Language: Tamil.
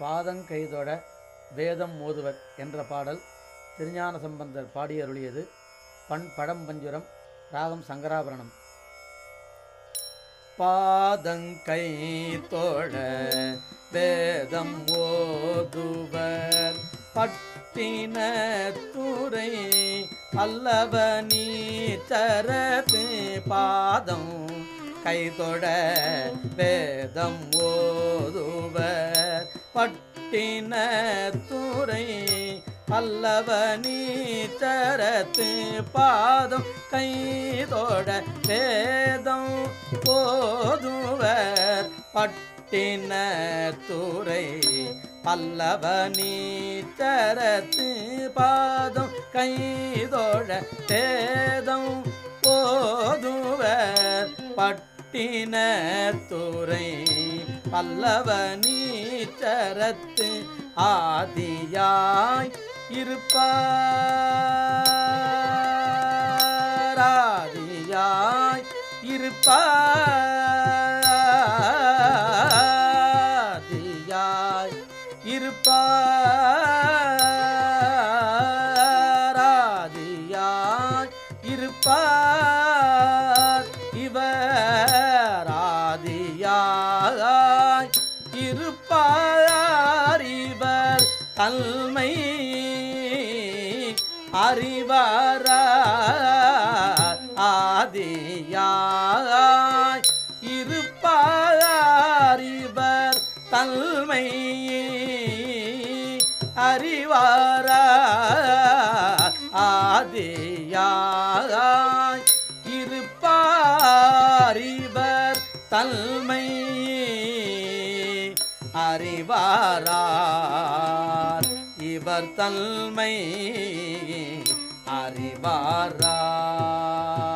பாதங்கைதொட வேதம் மோதுவர் என்ற பாடல் திருஞான சம்பந்தர் பாடியருளியது பண் படம் பஞ்சுரம் ராகம் சங்கராபரணம். பாதங்கை தோழ வேதம் ஓதுவர் பட்டின துறை அல்லவ நீச்சரத்து பாதம் கைதொட வேதம் ஓதுவர் பட்டின துறை அல்லவ நீச்சரத்து பாதம் கைதோட வேதம் போதுவர். பட்டின துறை பல்லவ நீச்சரத்து பாதம் கைதோட வேதம் போதுவர். பட்டின துறை பல்லவ நீச்சரத்து ஆதியாய் இருப்பார். ஆதியாய் இருப்பாதியாய் இருப்பாராதியாய் இருப்பார். தன்மை அறிவாரா ஆதியாய் இருப்பார் இவர் தன்மை அறிவாரா ஆதியாய் இருப்பார் இவர் தன்மை அறிவாரார். இவர் தன்மை அறிவாரார்.